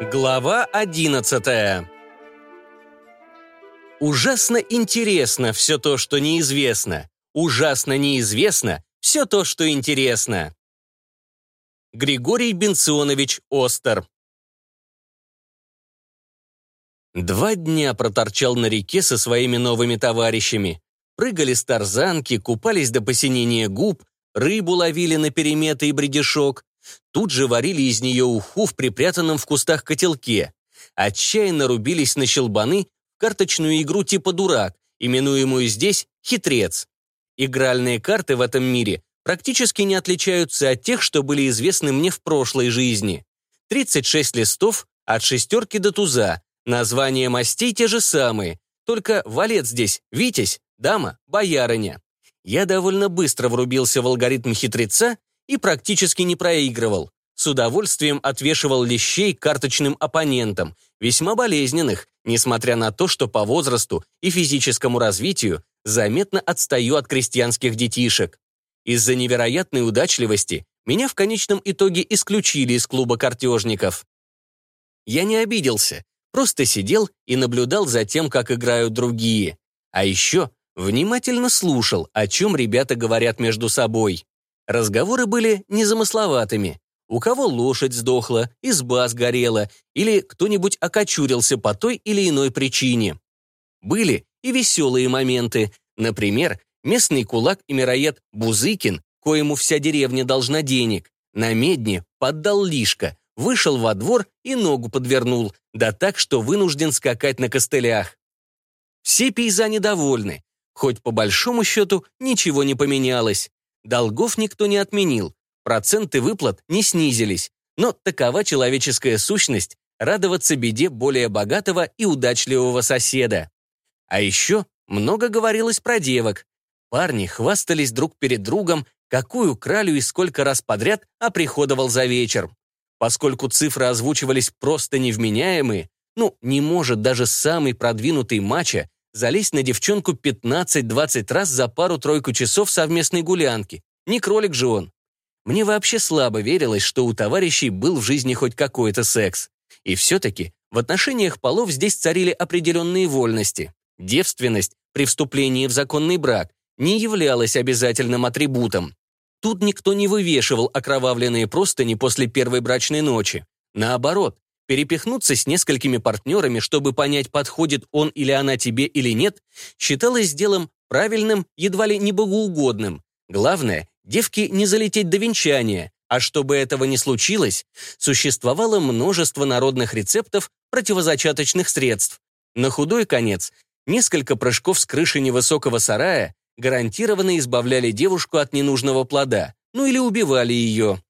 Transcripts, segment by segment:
Глава одиннадцатая Ужасно интересно все то, что неизвестно. Ужасно неизвестно все то, что интересно. Григорий Бенционович Остер Два дня проторчал на реке со своими новыми товарищами. Прыгали с тарзанки, купались до посинения губ, рыбу ловили на переметы и бредешок. Тут же варили из нее уху в припрятанном в кустах котелке. Отчаянно рубились на щелбаны карточную игру типа «Дурак», именуемую здесь «Хитрец». Игральные карты в этом мире практически не отличаются от тех, что были известны мне в прошлой жизни. 36 листов от шестерки до туза, названия мастей те же самые, только валет здесь «Витязь», дама, боярыня. Я довольно быстро врубился в алгоритм хитреца и практически не проигрывал. С удовольствием отвешивал лещей карточным оппонентам, весьма болезненных, несмотря на то, что по возрасту и физическому развитию заметно отстаю от крестьянских детишек. Из-за невероятной удачливости меня в конечном итоге исключили из клуба картежников. Я не обиделся, просто сидел и наблюдал за тем, как играют другие. А еще Внимательно слушал, о чем ребята говорят между собой. Разговоры были незамысловатыми. У кого лошадь сдохла, изба сгорела, или кто-нибудь окочурился по той или иной причине. Были и веселые моменты. Например, местный кулак и мироед Бузыкин, коему вся деревня должна денег, на медне поддал лишка, вышел во двор и ногу подвернул, да так, что вынужден скакать на костылях. Все пейзани довольны, Хоть по большому счету ничего не поменялось. Долгов никто не отменил, проценты выплат не снизились. Но такова человеческая сущность – радоваться беде более богатого и удачливого соседа. А еще много говорилось про девок. Парни хвастались друг перед другом, какую кралю и сколько раз подряд оприходовал за вечер. Поскольку цифры озвучивались просто невменяемые, ну, не может даже самый продвинутый мачо залезть на девчонку 15-20 раз за пару-тройку часов совместной гулянки. Не кролик же он. Мне вообще слабо верилось, что у товарищей был в жизни хоть какой-то секс. И все-таки в отношениях полов здесь царили определенные вольности. Девственность при вступлении в законный брак не являлась обязательным атрибутом. Тут никто не вывешивал окровавленные простыни после первой брачной ночи. Наоборот, Перепихнуться с несколькими партнерами, чтобы понять, подходит он или она тебе или нет, считалось делом правильным, едва ли не богоугодным. Главное, девки не залететь до венчания, а чтобы этого не случилось, существовало множество народных рецептов противозачаточных средств. На худой конец, несколько прыжков с крыши невысокого сарая гарантированно избавляли девушку от ненужного плода, ну или убивали ее.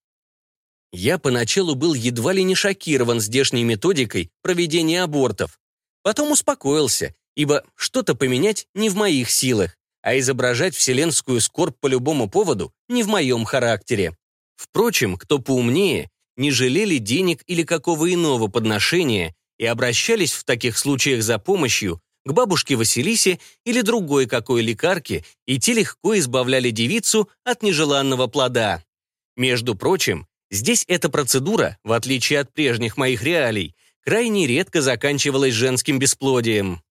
Я поначалу был едва ли не шокирован здешней методикой проведения абортов. Потом успокоился, ибо что-то поменять не в моих силах, а изображать вселенскую скорбь по любому поводу не в моем характере. Впрочем, кто поумнее, не жалели денег или какого иного подношения и обращались в таких случаях за помощью к бабушке Василисе или другой какой лекарке, и те легко избавляли девицу от нежеланного плода. Между прочим, Здесь эта процедура, в отличие от прежних моих реалий, крайне редко заканчивалась женским бесплодием.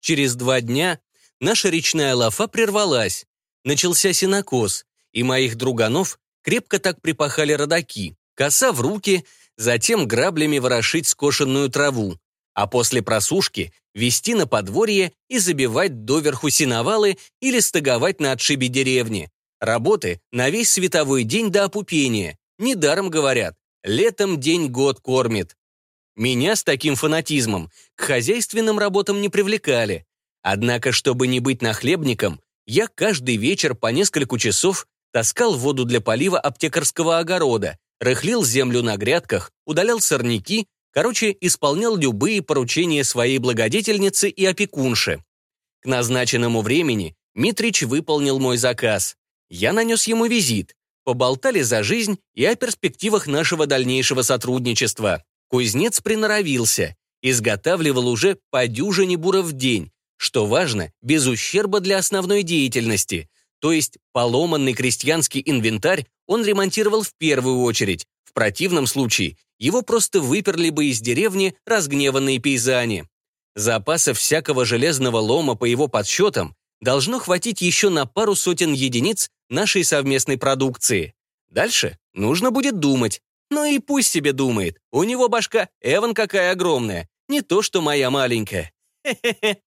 Через два дня наша речная лафа прервалась. Начался синокос, и моих друганов крепко так припахали родаки, коса в руки, затем граблями ворошить скошенную траву, а после просушки вести на подворье и забивать доверху синовалы или стыговать на отшибе деревни. Работы на весь световой день до опупения, Недаром говорят, летом день год кормит. Меня с таким фанатизмом к хозяйственным работам не привлекали. Однако, чтобы не быть нахлебником, я каждый вечер по несколько часов таскал воду для полива аптекарского огорода, рыхлил землю на грядках, удалял сорняки, короче, исполнял любые поручения своей благодетельницы и опекунши. К назначенному времени Митрич выполнил мой заказ. Я нанес ему визит, Поболтали за жизнь и о перспективах нашего дальнейшего сотрудничества. Кузнец приноровился, изготавливал уже по дюжине буров в день, что важно, без ущерба для основной деятельности, то есть поломанный крестьянский инвентарь он ремонтировал в первую очередь, в противном случае его просто выперли бы из деревни разгневанные пейзане. Запасов всякого железного лома, по его подсчетам, должно хватить еще на пару сотен единиц нашей совместной продукции. Дальше нужно будет думать. Ну и пусть себе думает. У него башка Эван какая огромная. Не то, что моя маленькая. Хе-хе-хе.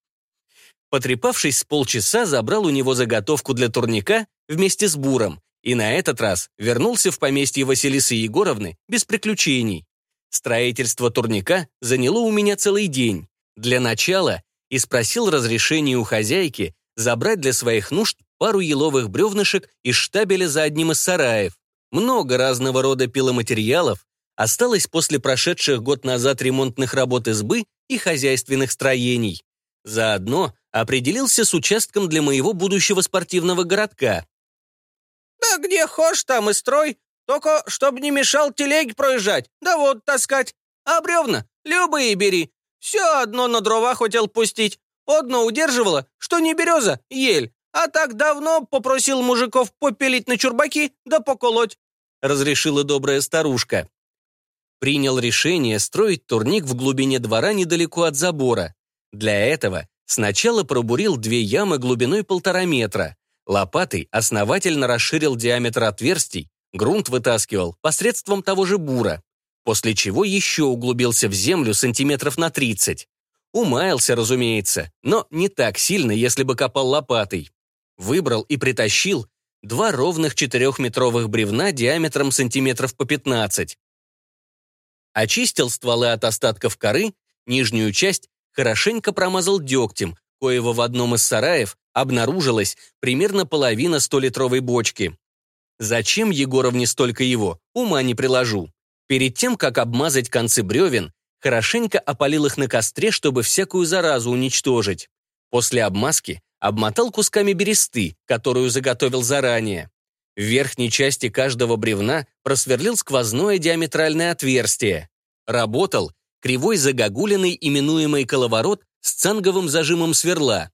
Потрепавшись с полчаса, забрал у него заготовку для турника вместе с буром и на этот раз вернулся в поместье Василисы Егоровны без приключений. Строительство турника заняло у меня целый день. Для начала и спросил разрешения у хозяйки забрать для своих нужд пару еловых бревнышек из штабеля за одним из сараев. Много разного рода пиломатериалов осталось после прошедших год назад ремонтных работ избы и хозяйственных строений. Заодно определился с участком для моего будущего спортивного городка. «Да где хошь, там и строй, только чтобы не мешал телеги проезжать, да вот таскать. А бревна любые бери. Все одно на дрова хотел пустить. Одно удерживало, что не береза, ель. А так давно попросил мужиков попилить на чурбаки да поколоть», — разрешила добрая старушка. Принял решение строить турник в глубине двора недалеко от забора. Для этого сначала пробурил две ямы глубиной полтора метра. Лопатой основательно расширил диаметр отверстий, грунт вытаскивал посредством того же бура, после чего еще углубился в землю сантиметров на 30. Умаялся, разумеется, но не так сильно, если бы копал лопатой. Выбрал и притащил два ровных четырехметровых бревна диаметром сантиметров по 15. Очистил стволы от остатков коры, нижнюю часть хорошенько промазал дегтем, коего в одном из сараев обнаружилась примерно половина столитровой бочки. Зачем Егоровне столько его, ума не приложу. Перед тем, как обмазать концы бревен, хорошенько опалил их на костре, чтобы всякую заразу уничтожить. После обмазки обмотал кусками бересты, которую заготовил заранее. В верхней части каждого бревна просверлил сквозное диаметральное отверстие. Работал кривой загогулиной, именуемый коловорот, с цанговым зажимом сверла.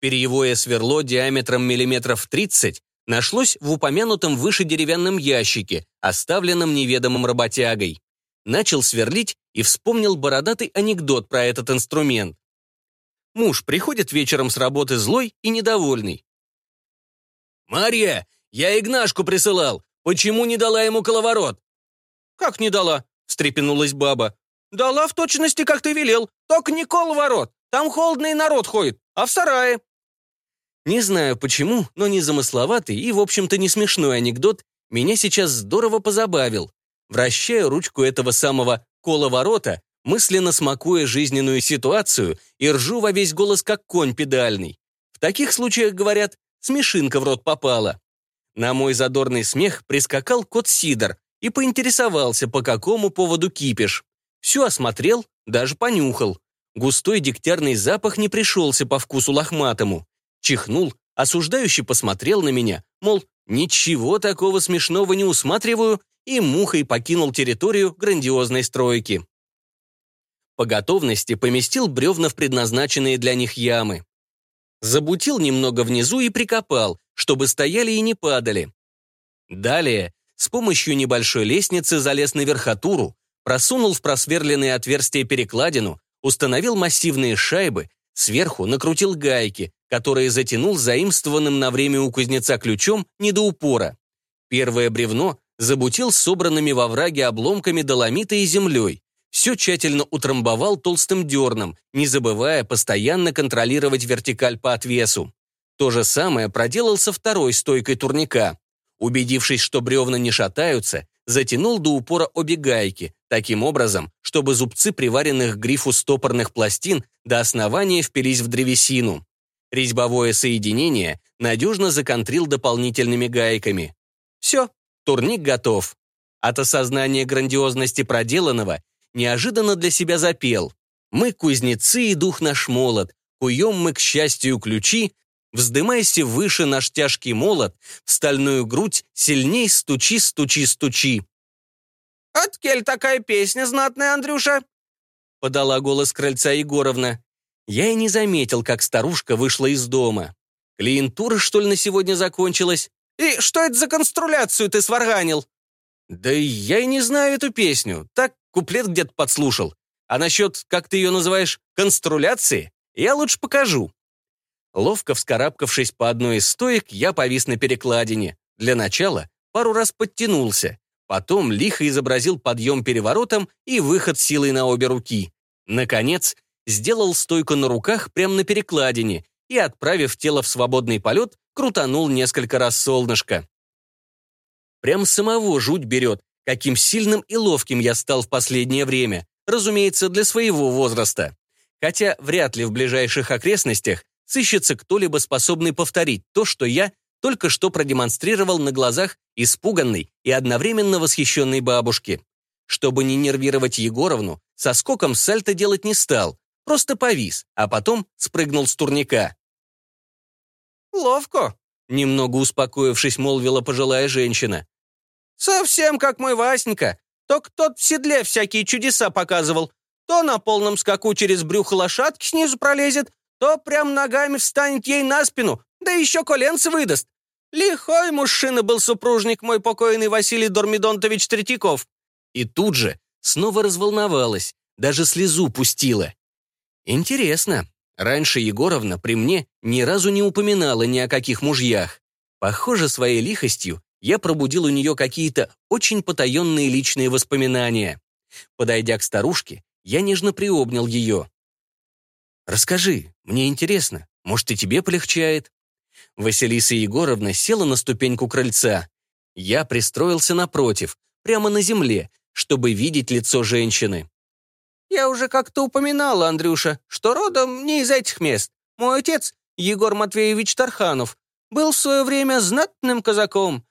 Перьевое сверло диаметром миллиметров 30 нашлось в упомянутом выше деревянном ящике, оставленном неведомым работягой. Начал сверлить и вспомнил бородатый анекдот про этот инструмент. Муж приходит вечером с работы злой и недовольный. «Марья, я Игнашку присылал. Почему не дала ему коловорот?» «Как не дала?» — встрепенулась баба. «Дала в точности, как ты велел. Только не коловорот. Там холодный народ ходит, а в сарае». Не знаю почему, но незамысловатый и, в общем-то, не смешной анекдот меня сейчас здорово позабавил. Вращаю ручку этого самого коловорота, мысленно смакуя жизненную ситуацию и ржу во весь голос, как конь педальный. В таких случаях, говорят, смешинка в рот попала. На мой задорный смех прискакал кот Сидор и поинтересовался, по какому поводу кипиш. Все осмотрел, даже понюхал. Густой дегтярный запах не пришелся по вкусу лохматому. Чихнул, осуждающий посмотрел на меня, мол, ничего такого смешного не усматриваю, и мухой покинул территорию грандиозной стройки. По готовности поместил бревна в предназначенные для них ямы. Забутил немного внизу и прикопал, чтобы стояли и не падали. Далее, с помощью небольшой лестницы залез на верхотуру, просунул в просверленные отверстия перекладину, установил массивные шайбы, сверху накрутил гайки, которые затянул заимствованным на время у кузнеца ключом не до упора. Первое бревно забутил собранными во враге обломками доломита и землей. Все тщательно утрамбовал толстым дерном, не забывая постоянно контролировать вертикаль по отвесу. То же самое проделал со второй стойкой турника. Убедившись, что бревна не шатаются, затянул до упора обе гайки, таким образом, чтобы зубцы приваренных к грифу стопорных пластин до основания впились в древесину. Резьбовое соединение надежно законтрил дополнительными гайками. Все, турник готов. От осознания грандиозности проделанного неожиданно для себя запел. «Мы кузнецы и дух наш молот, куем мы, к счастью, ключи, вздымайся выше наш тяжкий молот, в стальную грудь сильней стучи, стучи, стучи». «Откель такая песня знатная, Андрюша?» подала голос крыльца Егоровна. Я и не заметил, как старушка вышла из дома. Клиентура, что ли, на сегодня закончилась? «И что это за конструляцию ты сварганил?» Да я и не знаю эту песню. Так куплет где-то подслушал. А насчет, как ты ее называешь, конструляции, я лучше покажу. Ловко вскарабкавшись по одной из стоек, я повис на перекладине. Для начала пару раз подтянулся. Потом лихо изобразил подъем переворотом и выход силой на обе руки. Наконец, сделал стойку на руках прямо на перекладине и, отправив тело в свободный полет, крутанул несколько раз солнышко. Прям самого жуть берет, каким сильным и ловким я стал в последнее время, разумеется, для своего возраста. Хотя вряд ли в ближайших окрестностях сыщется кто-либо способный повторить то, что я только что продемонстрировал на глазах испуганной и одновременно восхищенной бабушки. Чтобы не нервировать Егоровну, со скоком сальто делать не стал, просто повис, а потом спрыгнул с турника. «Ловко», — немного успокоившись, молвила пожилая женщина. «Совсем как мой Васенька. Только тот в седле всякие чудеса показывал. То на полном скаку через брюхо лошадки снизу пролезет, то прям ногами встанет ей на спину, да еще коленцы выдаст. Лихой мужчина был супружник мой покойный Василий Дормидонтович Третьяков. И тут же снова разволновалась, даже слезу пустила. Интересно, раньше Егоровна при мне ни разу не упоминала ни о каких мужьях. Похоже, своей лихостью я пробудил у нее какие-то очень потаенные личные воспоминания. Подойдя к старушке, я нежно приобнял ее. «Расскажи, мне интересно, может, и тебе полегчает?» Василиса Егоровна села на ступеньку крыльца. Я пристроился напротив, прямо на земле, чтобы видеть лицо женщины. «Я уже как-то упоминала, Андрюша, что родом не из этих мест. Мой отец, Егор Матвеевич Тарханов, был в свое время знатным казаком.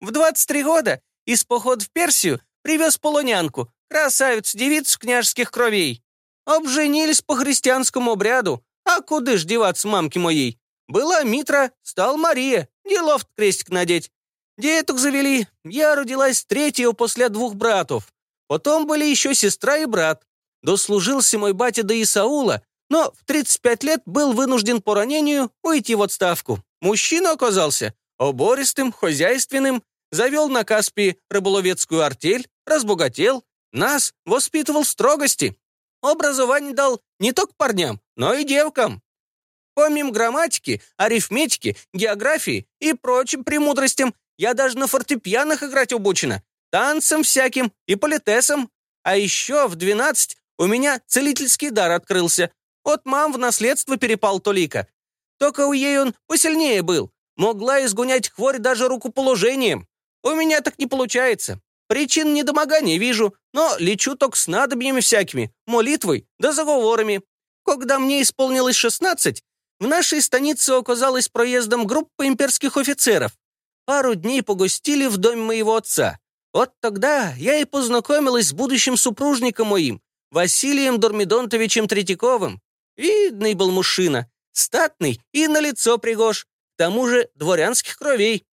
В 23 года из похода в Персию привез полонянку, красавицу-девицу княжеских кровей. Обженились по христианскому обряду. А куда ж деваться мамки моей? Была Митра, стал Мария. Делов крестик надеть. Деток завели. Я родилась третьего после двух братов. Потом были еще сестра и брат. Дослужился мой батя до Исаула, но в 35 лет был вынужден по ранению уйти в отставку. Мужчина оказался обористым, хозяйственным, завел на Каспии рыболовецкую артель, разбогател, нас воспитывал строгости. Образование дал не только парням, но и девкам. Помимо грамматики, арифметики, географии и прочим премудростям, я даже на фортепианах играть обучена, танцам всяким и политесам. А еще в 12 у меня целительский дар открылся. От мам в наследство перепал Толика. Только у ей он посильнее был. Могла изгонять хворь даже рукоположением. У меня так не получается. Причин недомогания вижу, но лечу только с надобьями всякими, молитвой да заговорами. Когда мне исполнилось 16, в нашей станице оказалась проездом группа имперских офицеров. Пару дней погостили в доме моего отца. Вот тогда я и познакомилась с будущим супружником моим, Василием Дормидонтовичем Третьяковым. Видный был мужчина, статный и на лицо пригож, к тому же дворянских кровей.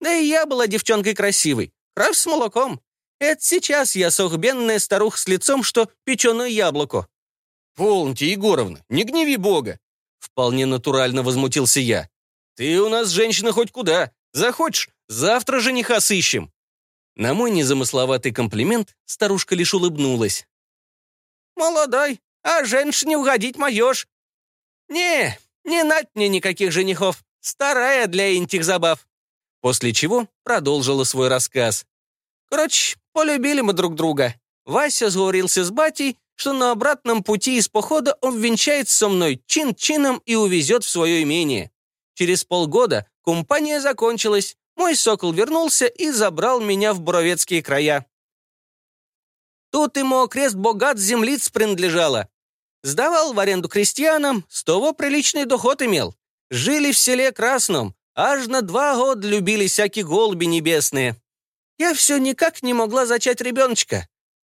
Да и я была девчонкой красивой, Кровь с молоком. Это сейчас я сохбенная старуха с лицом, что печеное яблоко». «Полните, Егоровна, не гневи Бога!» Вполне натурально возмутился я. «Ты у нас женщина хоть куда. Захочешь, завтра жениха сыщем». На мой незамысловатый комплимент старушка лишь улыбнулась. «Молодой, а женщине угодить моешь. Не, не нать мне никаких женихов. Старая для интих забав после чего продолжила свой рассказ. «Короче, полюбили мы друг друга. Вася сговорился с батей, что на обратном пути из похода он венчается со мной чин-чином и увезет в свое имение. Через полгода компания закончилась, мой сокол вернулся и забрал меня в Буровецкие края. Тут ему окрест богат землиц принадлежало. Сдавал в аренду крестьянам, с того приличный доход имел. Жили в селе Красном, Аж на два года любили всякие голуби небесные. Я все никак не могла зачать ребеночка.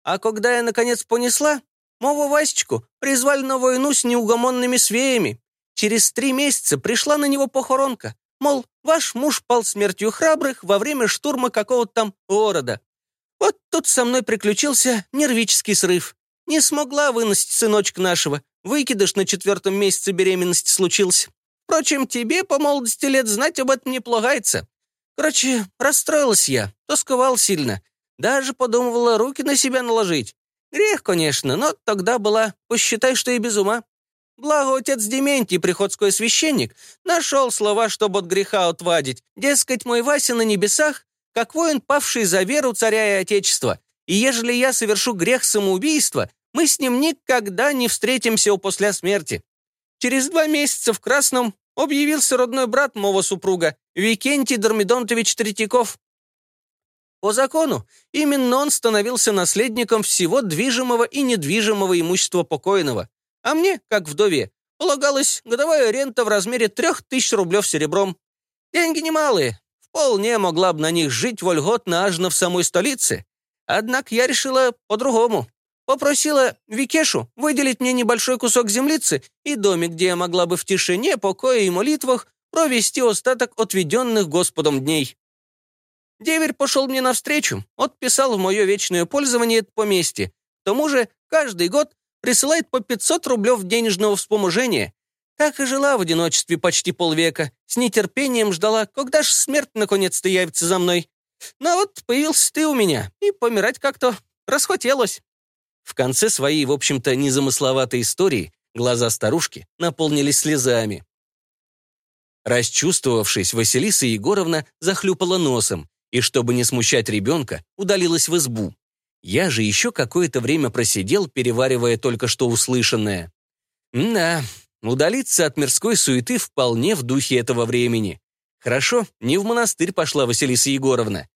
А когда я, наконец, понесла, мову Васечку призвали на войну с неугомонными свеями. Через три месяца пришла на него похоронка. Мол, ваш муж пал смертью храбрых во время штурма какого-то там города. Вот тут со мной приключился нервический срыв. Не смогла выносить сыночка нашего. Выкидыш на четвертом месяце беременности случился. Впрочем, тебе по молодости лет знать об этом не полагается. Короче, расстроилась я. тосковал сильно. Даже подумывала руки на себя наложить. Грех, конечно, но тогда была, посчитай, что и без ума. Благо, отец Дементий, приходской священник, нашел слова, чтобы от греха отвадить. Дескать, мой Вася на небесах, как воин, павший за веру царя и отечества. И ежели я совершу грех самоубийства, мы с ним никогда не встретимся после смерти. Через два месяца в Красном объявился родной брат моего супруга, Викентий Дормидонтович Третьяков. По закону, именно он становился наследником всего движимого и недвижимого имущества покойного. А мне, как вдове, полагалась годовая рента в размере трех тысяч рублев серебром. Деньги немалые, вполне могла бы на них жить вольготно аж в самой столице. Однако я решила по-другому. Попросила Викешу выделить мне небольшой кусок землицы и домик, где я могла бы в тишине, покое и молитвах провести остаток отведенных Господом дней. Деверь пошел мне навстречу, отписал в мое вечное пользование поместье. К тому же каждый год присылает по 500 рублев денежного вспоможения. Так и жила в одиночестве почти полвека, с нетерпением ждала, когда ж смерть наконец-то явится за мной. Но вот появился ты у меня, и помирать как-то расхотелось. В конце своей, в общем-то, незамысловатой истории глаза старушки наполнились слезами. Расчувствовавшись, Василиса Егоровна захлюпала носом и, чтобы не смущать ребенка, удалилась в избу. Я же еще какое-то время просидел, переваривая только что услышанное. Да, удалиться от мирской суеты вполне в духе этого времени. Хорошо, не в монастырь пошла Василиса Егоровна.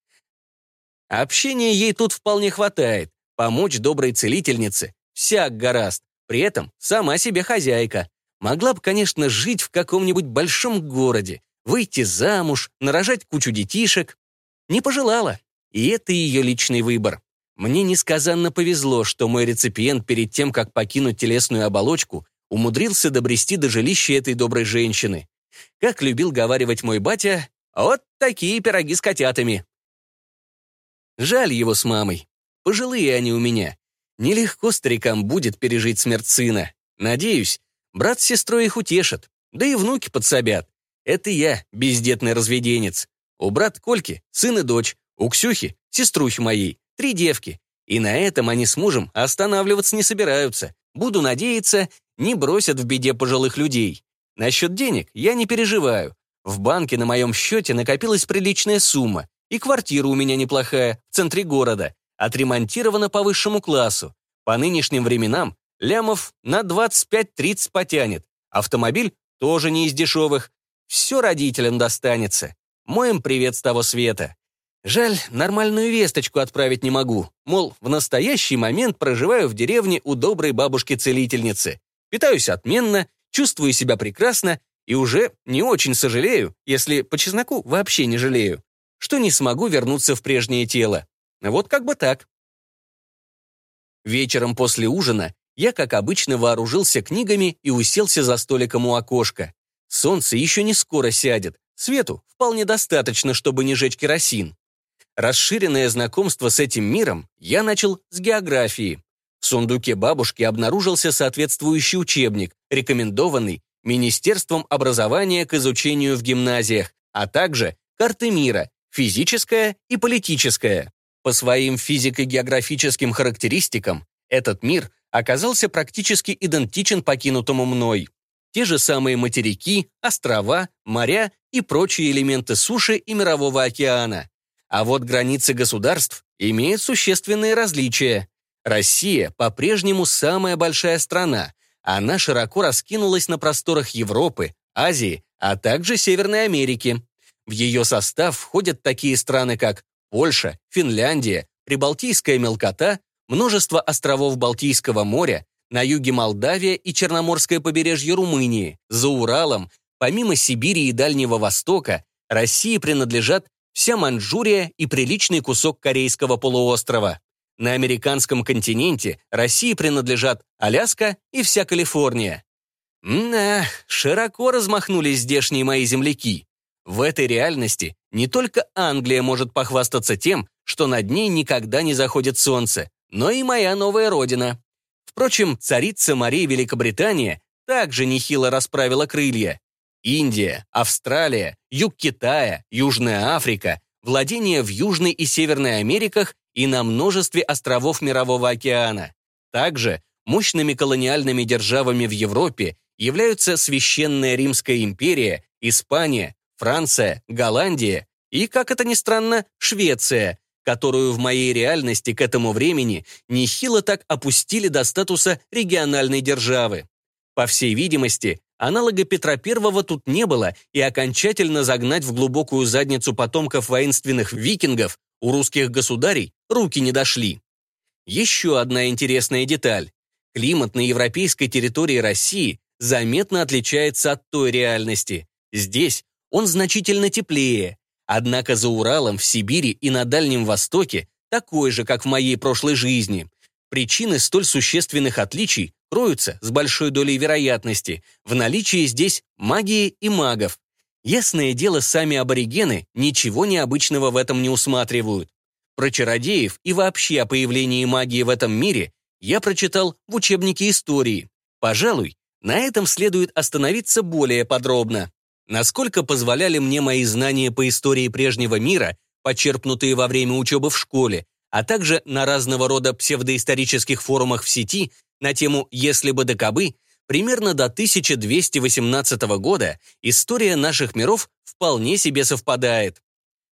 Общения ей тут вполне хватает. Помочь доброй целительнице всяк гораст. При этом сама себе хозяйка. Могла бы, конечно, жить в каком-нибудь большом городе, выйти замуж, нарожать кучу детишек. Не пожелала. И это ее личный выбор. Мне несказанно повезло, что мой реципиент перед тем, как покинуть телесную оболочку, умудрился добрести до жилища этой доброй женщины. Как любил говаривать мой батя, вот такие пироги с котятами. Жаль его с мамой. Пожилые они у меня. Нелегко старикам будет пережить смерть сына. Надеюсь, брат с сестрой их утешат, да и внуки подсобят. Это я, бездетный разведенец. У брат Кольки сын и дочь, у Ксюхи, сеструхи моей, три девки. И на этом они с мужем останавливаться не собираются. Буду надеяться, не бросят в беде пожилых людей. Насчет денег я не переживаю. В банке на моем счете накопилась приличная сумма, и квартира у меня неплохая, в центре города отремонтирована по высшему классу. По нынешним временам лямов на 25-30 потянет. Автомобиль тоже не из дешевых. Все родителям достанется. Моим привет с того света. Жаль, нормальную весточку отправить не могу. Мол, в настоящий момент проживаю в деревне у доброй бабушки-целительницы. Питаюсь отменно, чувствую себя прекрасно и уже не очень сожалею, если по чесноку вообще не жалею, что не смогу вернуться в прежнее тело. Вот как бы так. Вечером после ужина я, как обычно, вооружился книгами и уселся за столиком у окошка. Солнце еще не скоро сядет, свету вполне достаточно, чтобы не жечь керосин. Расширенное знакомство с этим миром я начал с географии. В сундуке бабушки обнаружился соответствующий учебник, рекомендованный Министерством образования к изучению в гимназиях, а также карты мира, физическая и политическая. По своим физико-географическим характеристикам этот мир оказался практически идентичен покинутому мной. Те же самые материки, острова, моря и прочие элементы суши и мирового океана. А вот границы государств имеют существенные различия. Россия по-прежнему самая большая страна. Она широко раскинулась на просторах Европы, Азии, а также Северной Америки. В ее состав входят такие страны, как Польша, Финляндия, Прибалтийская мелкота, множество островов Балтийского моря, на юге Молдавия и Черноморское побережье Румынии, за Уралом, помимо Сибири и Дальнего Востока, России принадлежат вся Манчжурия и приличный кусок Корейского полуострова. На американском континенте России принадлежат Аляска и вся Калифорния. Да, широко размахнулись здешние мои земляки. В этой реальности не только Англия может похвастаться тем, что над ней никогда не заходит солнце, но и моя новая родина. Впрочем, царица Мария Великобритания также нехило расправила крылья. Индия, Австралия, юг Китая, Южная Африка, владения в Южной и Северной Америках и на множестве островов Мирового океана. Также мощными колониальными державами в Европе являются Священная Римская империя, Испания, Франция, Голландия и, как это ни странно, Швеция, которую в моей реальности к этому времени нехило так опустили до статуса региональной державы. По всей видимости, аналога Петра I тут не было, и окончательно загнать в глубокую задницу потомков воинственных викингов у русских государей руки не дошли. Еще одна интересная деталь. Климат на европейской территории России заметно отличается от той реальности. Здесь он значительно теплее, однако за Уралом, в Сибири и на Дальнем Востоке такой же, как в моей прошлой жизни. Причины столь существенных отличий кроются с большой долей вероятности в наличии здесь магии и магов. Ясное дело, сами аборигены ничего необычного в этом не усматривают. Про чародеев и вообще о появлении магии в этом мире я прочитал в учебнике истории. Пожалуй, на этом следует остановиться более подробно. Насколько позволяли мне мои знания по истории прежнего мира, почерпнутые во время учебы в школе, а также на разного рода псевдоисторических форумах в сети на тему «Если бы да кабы», примерно до 1218 года история наших миров вполне себе совпадает.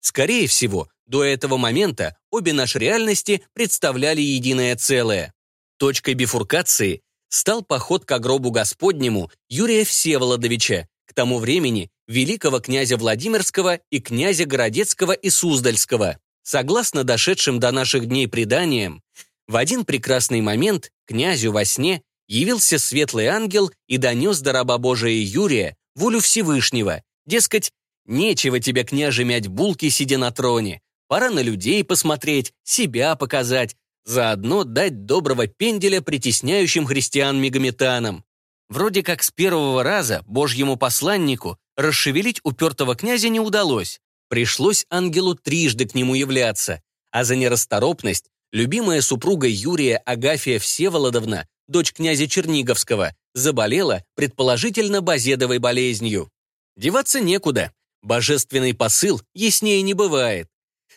Скорее всего, до этого момента обе наши реальности представляли единое целое. Точкой бифуркации стал поход к гробу Господнему Юрия Всеволодовича, к тому времени великого князя Владимирского и князя Городецкого и Суздальского. Согласно дошедшим до наших дней преданиям, в один прекрасный момент князю во сне явился светлый ангел и донес до раба Божия Юрия волю Всевышнего, дескать, нечего тебе, княже, мять булки, сидя на троне, пора на людей посмотреть, себя показать, заодно дать доброго пенделя притесняющим христиан-мегометанам. Вроде как с первого раза божьему посланнику расшевелить упертого князя не удалось. Пришлось ангелу трижды к нему являться, а за нерасторопность любимая супруга Юрия Агафия Всеволодовна, дочь князя Черниговского, заболела, предположительно, базедовой болезнью. Деваться некуда. Божественный посыл яснее не бывает.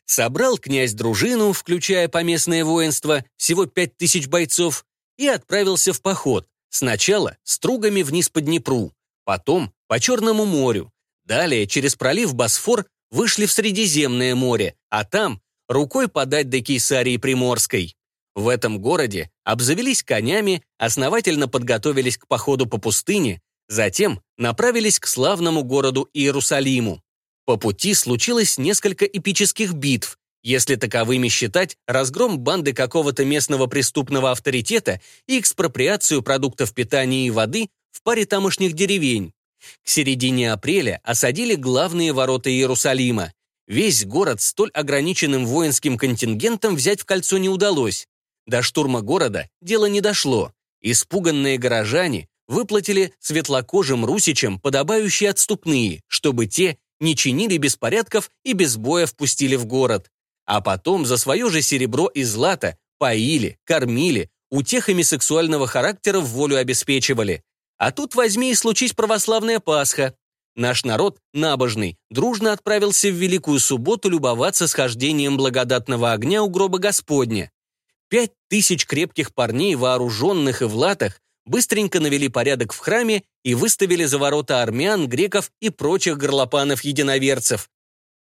Собрал князь дружину, включая поместное воинство, всего пять тысяч бойцов, и отправился в поход, Сначала стругами вниз по Днепру, потом по Черному морю. Далее через пролив Босфор вышли в Средиземное море, а там рукой подать до Кейсарии Приморской. В этом городе обзавелись конями, основательно подготовились к походу по пустыне, затем направились к славному городу Иерусалиму. По пути случилось несколько эпических битв, если таковыми считать разгром банды какого-то местного преступного авторитета и экспроприацию продуктов питания и воды в паре тамошних деревень. К середине апреля осадили главные ворота Иерусалима. Весь город столь ограниченным воинским контингентом взять в кольцо не удалось. До штурма города дело не дошло. Испуганные горожане выплатили светлокожим русичам подобающие отступные, чтобы те не чинили беспорядков и без боя впустили в город а потом за свое же серебро и злато поили, кормили, утехами сексуального характера в волю обеспечивали. А тут возьми и случись православная Пасха. Наш народ, набожный, дружно отправился в Великую Субботу любоваться схождением благодатного огня у гроба Господня. Пять тысяч крепких парней, вооруженных и в латах, быстренько навели порядок в храме и выставили за ворота армян, греков и прочих горлопанов-единоверцев.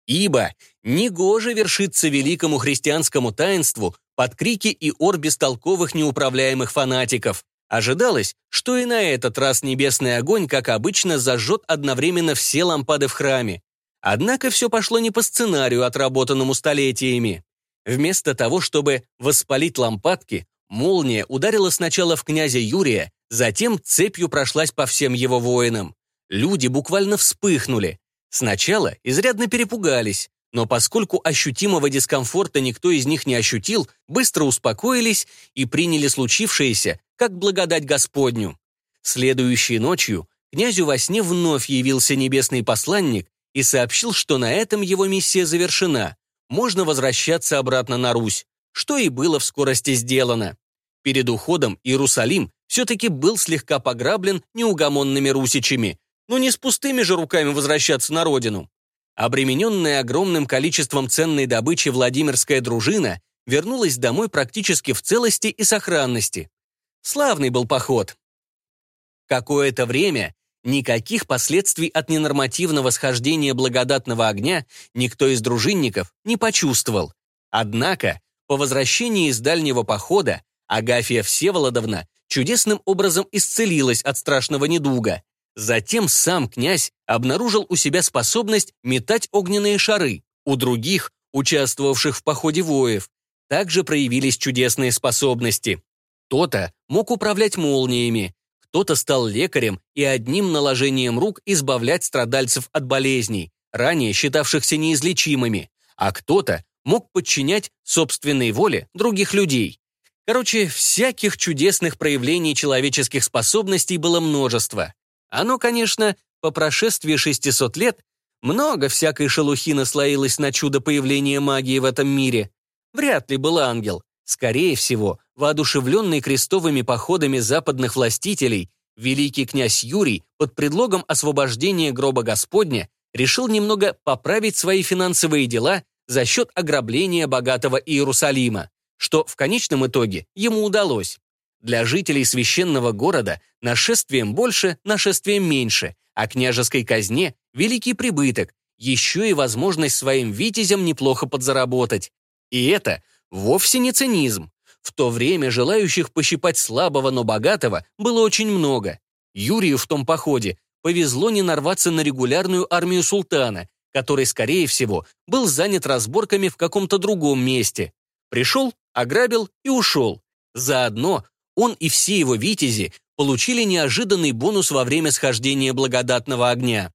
Ибо негоже вершиться великому христианскому таинству под крики и ор бестолковых неуправляемых фанатиков. Ожидалось, что и на этот раз небесный огонь, как обычно, зажжет одновременно все лампады в храме. Однако все пошло не по сценарию, отработанному столетиями. Вместо того, чтобы воспалить лампадки, молния ударила сначала в князя Юрия, затем цепью прошлась по всем его воинам. Люди буквально вспыхнули, Сначала изрядно перепугались, но поскольку ощутимого дискомфорта никто из них не ощутил, быстро успокоились и приняли случившееся как благодать Господню. Следующей ночью князю во сне вновь явился небесный посланник и сообщил, что на этом его миссия завершена, можно возвращаться обратно на Русь, что и было в скорости сделано. Перед уходом Иерусалим все-таки был слегка пограблен неугомонными русичами, но не с пустыми же руками возвращаться на родину. Обремененная огромным количеством ценной добычи Владимирская дружина вернулась домой практически в целости и сохранности. Славный был поход. Какое-то время никаких последствий от ненормативного схождения благодатного огня никто из дружинников не почувствовал. Однако, по возвращении из дальнего похода, Агафья Всеволодовна чудесным образом исцелилась от страшного недуга. Затем сам князь обнаружил у себя способность метать огненные шары. У других, участвовавших в походе воев, также проявились чудесные способности. Кто-то мог управлять молниями, кто-то стал лекарем и одним наложением рук избавлять страдальцев от болезней, ранее считавшихся неизлечимыми, а кто-то мог подчинять собственной воле других людей. Короче, всяких чудесных проявлений человеческих способностей было множество. Оно, конечно, по прошествии 600 лет много всякой шелухи наслоилось на чудо появления магии в этом мире. Вряд ли был ангел. Скорее всего, воодушевленный крестовыми походами западных властителей, великий князь Юрий под предлогом освобождения гроба Господня решил немного поправить свои финансовые дела за счет ограбления богатого Иерусалима, что в конечном итоге ему удалось. Для жителей священного города нашествием больше, нашествием меньше, а княжеской казне великий прибыток, еще и возможность своим витязям неплохо подзаработать. И это вовсе не цинизм. В то время желающих пощипать слабого, но богатого было очень много. Юрию в том походе повезло не нарваться на регулярную армию султана, который, скорее всего, был занят разборками в каком-то другом месте. Пришел, ограбил и ушел. Заодно он и все его витязи получили неожиданный бонус во время схождения благодатного огня.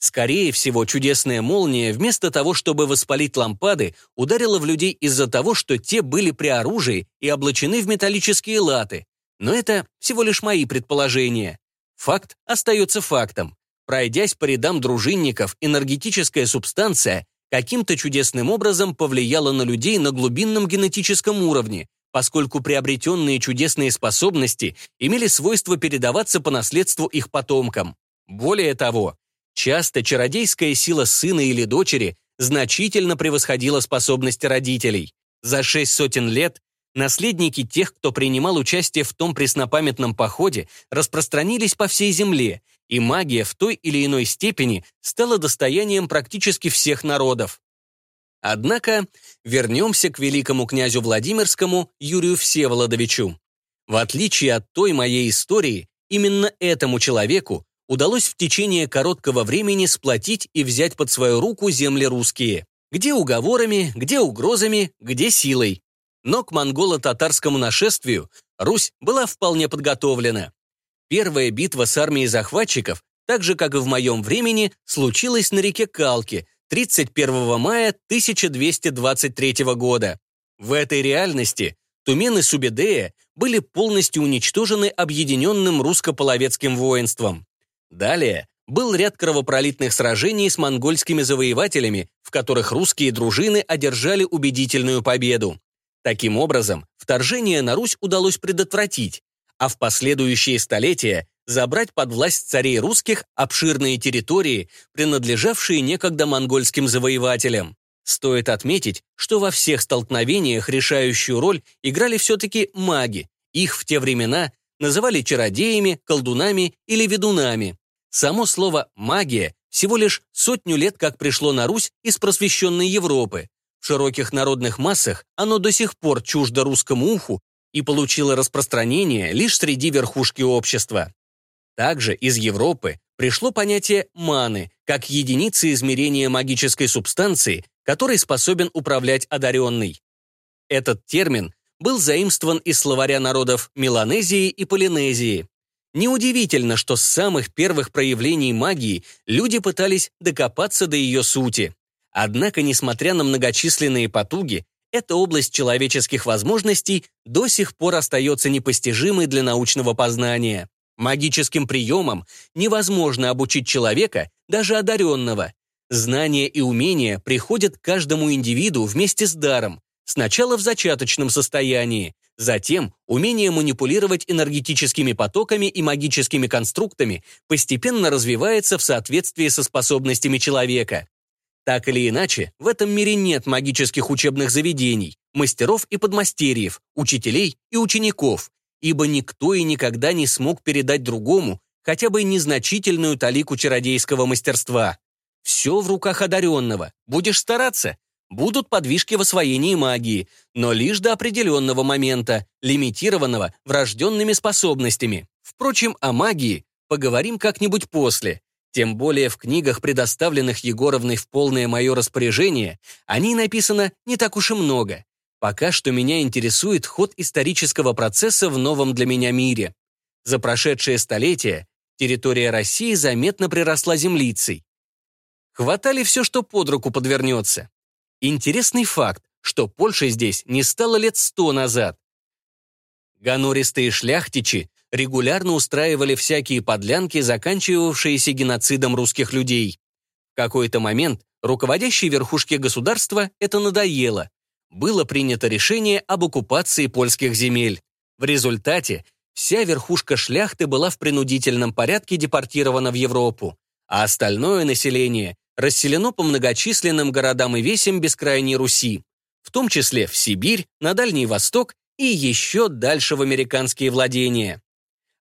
Скорее всего, чудесная молния, вместо того, чтобы воспалить лампады, ударила в людей из-за того, что те были при оружии и облачены в металлические латы. Но это всего лишь мои предположения. Факт остается фактом. Пройдясь по рядам дружинников, энергетическая субстанция каким-то чудесным образом повлияла на людей на глубинном генетическом уровне, поскольку приобретенные чудесные способности имели свойство передаваться по наследству их потомкам. Более того, часто чародейская сила сына или дочери значительно превосходила способности родителей. За шесть сотен лет наследники тех, кто принимал участие в том преснопамятном походе, распространились по всей земле, и магия в той или иной степени стала достоянием практически всех народов. Однако вернемся к великому князю Владимирскому Юрию Всеволодовичу. В отличие от той моей истории, именно этому человеку удалось в течение короткого времени сплотить и взять под свою руку земли русские. Где уговорами, где угрозами, где силой. Но к монголо-татарскому нашествию Русь была вполне подготовлена. Первая битва с армией захватчиков, так же, как и в моем времени, случилась на реке Калки, 31 мая 1223 года. В этой реальности Тумен Субедея были полностью уничтожены объединенным русско-половецким воинством. Далее был ряд кровопролитных сражений с монгольскими завоевателями, в которых русские дружины одержали убедительную победу. Таким образом, вторжение на Русь удалось предотвратить, а в последующие столетия забрать под власть царей русских обширные территории, принадлежавшие некогда монгольским завоевателям. Стоит отметить, что во всех столкновениях решающую роль играли все-таки маги. Их в те времена называли чародеями, колдунами или ведунами. Само слово «магия» всего лишь сотню лет как пришло на Русь из просвещенной Европы. В широких народных массах оно до сих пор чуждо русскому уху и получило распространение лишь среди верхушки общества. Также из Европы пришло понятие маны, как единицы измерения магической субстанции, которой способен управлять одаренный. Этот термин был заимствован из словаря народов Меланезии и Полинезии. Неудивительно, что с самых первых проявлений магии люди пытались докопаться до ее сути. Однако, несмотря на многочисленные потуги, эта область человеческих возможностей до сих пор остается непостижимой для научного познания. Магическим приемам невозможно обучить человека, даже одаренного. Знания и умения приходят каждому индивиду вместе с даром, сначала в зачаточном состоянии, затем умение манипулировать энергетическими потоками и магическими конструктами постепенно развивается в соответствии со способностями человека. Так или иначе, в этом мире нет магических учебных заведений, мастеров и подмастерьев, учителей и учеников, ибо никто и никогда не смог передать другому хотя бы незначительную талику чародейского мастерства. Все в руках одаренного. Будешь стараться, будут подвижки в освоении магии, но лишь до определенного момента, лимитированного врожденными способностями. Впрочем, о магии поговорим как-нибудь после. Тем более в книгах, предоставленных Егоровной в полное мое распоряжение, о ней написано не так уж и много. Пока что меня интересует ход исторического процесса в новом для меня мире. За прошедшее столетие территория России заметно приросла землицей. Хватали все, что под руку подвернется. Интересный факт, что Польша здесь не стала лет сто назад. Гонористые шляхтичи регулярно устраивали всякие подлянки, заканчивавшиеся геноцидом русских людей. В какой-то момент руководящей верхушке государства это надоело. Было принято решение об оккупации польских земель. В результате вся верхушка шляхты была в принудительном порядке депортирована в Европу, а остальное население расселено по многочисленным городам и весям бескрайней Руси, в том числе в Сибирь, на Дальний Восток и еще дальше в американские владения.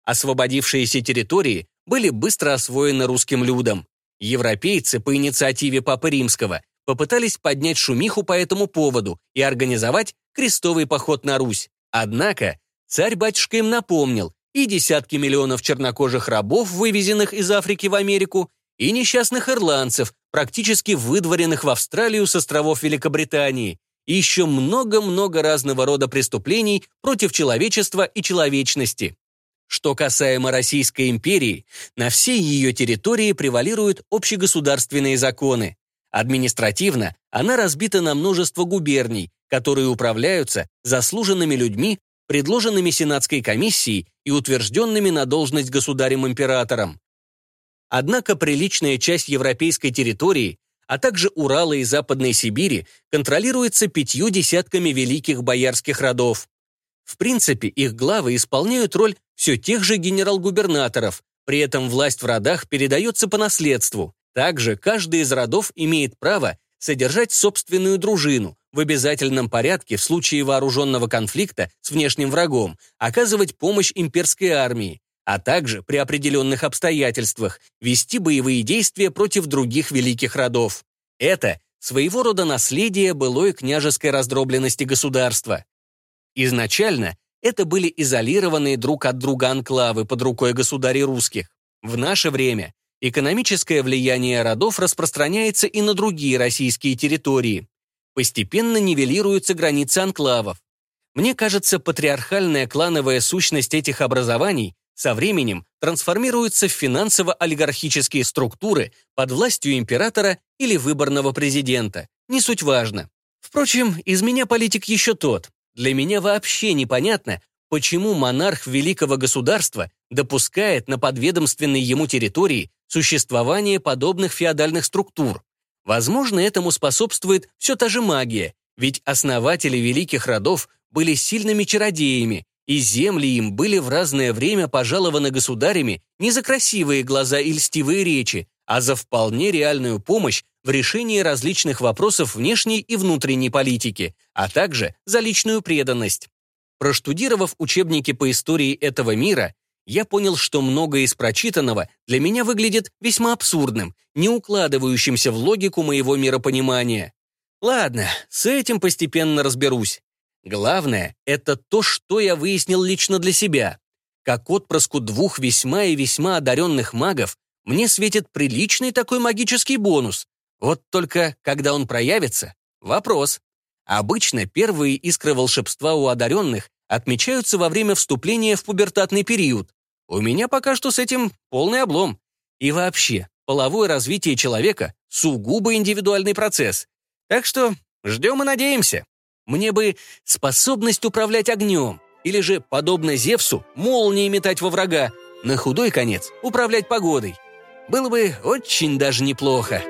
Освободившиеся территории были быстро освоены русским людом. Европейцы по инициативе Папы Римского попытались поднять шумиху по этому поводу и организовать крестовый поход на Русь. Однако царь-батюшка им напомнил и десятки миллионов чернокожих рабов, вывезенных из Африки в Америку, и несчастных ирландцев, практически выдворенных в Австралию с островов Великобритании, и еще много-много разного рода преступлений против человечества и человечности. Что касаемо Российской империи, на всей ее территории превалируют общегосударственные законы. Административно она разбита на множество губерний, которые управляются заслуженными людьми, предложенными Сенатской комиссией и утвержденными на должность государем-императором. Однако приличная часть европейской территории, а также Урала и Западной Сибири контролируется пятью десятками великих боярских родов. В принципе, их главы исполняют роль все тех же генерал-губернаторов, при этом власть в родах передается по наследству. Также каждый из родов имеет право содержать собственную дружину, в обязательном порядке в случае вооруженного конфликта с внешним врагом, оказывать помощь имперской армии, а также при определенных обстоятельствах вести боевые действия против других великих родов. Это своего рода наследие былой княжеской раздробленности государства. Изначально это были изолированные друг от друга анклавы под рукой государей русских. В наше время экономическое влияние родов распространяется и на другие российские территории. Постепенно нивелируются границы анклавов. Мне кажется, патриархальная клановая сущность этих образований со временем трансформируется в финансово-олигархические структуры под властью императора или выборного президента. Не суть важно. Впрочем, из меня политик еще тот. Для меня вообще непонятно, почему монарх великого государства допускает на подведомственной ему территории существование подобных феодальных структур. Возможно, этому способствует все та же магия, ведь основатели великих родов были сильными чародеями, и земли им были в разное время пожалованы государями не за красивые глаза и льстивые речи, а за вполне реальную помощь в решении различных вопросов внешней и внутренней политики, а также за личную преданность. Проштудировав учебники по истории этого мира, я понял, что многое из прочитанного для меня выглядит весьма абсурдным, не укладывающимся в логику моего миропонимания. Ладно, с этим постепенно разберусь. Главное — это то, что я выяснил лично для себя. Как отпрыску двух весьма и весьма одаренных магов, мне светит приличный такой магический бонус. Вот только, когда он проявится, вопрос. Обычно первые искры волшебства у одаренных отмечаются во время вступления в пубертатный период. У меня пока что с этим полный облом. И вообще, половое развитие человека — сугубо индивидуальный процесс. Так что ждем и надеемся. Мне бы способность управлять огнем, или же, подобно Зевсу, молнии метать во врага, на худой конец управлять погодой. Было бы очень даже неплохо.